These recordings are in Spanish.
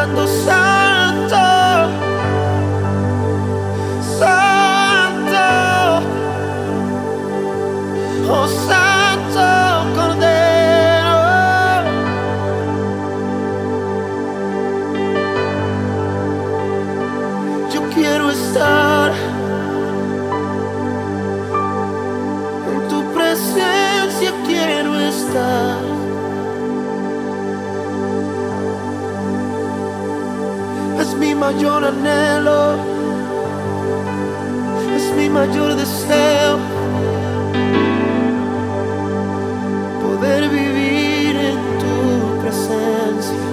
santo, santo, santo, oh santo cordero. Yo quiero estar en tu presencia, quiero estar. Mayor anhelo, es mi mayor deseo poder vivir en tu presencia.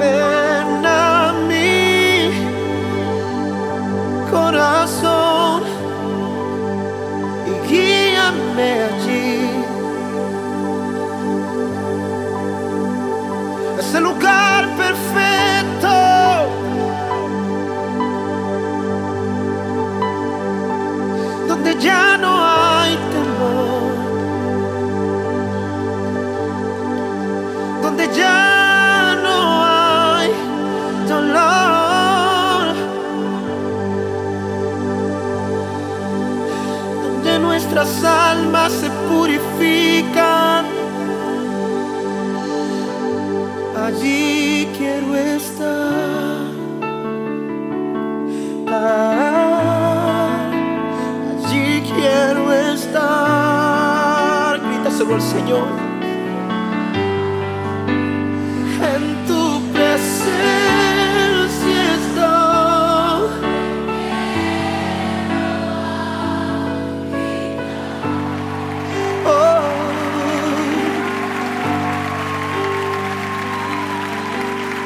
Ven a mi corazón y guíame allí. Ese lugar perfecto. Donde ya no hay temor. Donde ya no hay dolor. Donde nuestras almas se purifican. Allí quiero estar. Allí quiero estar. Grítaselo al Señor.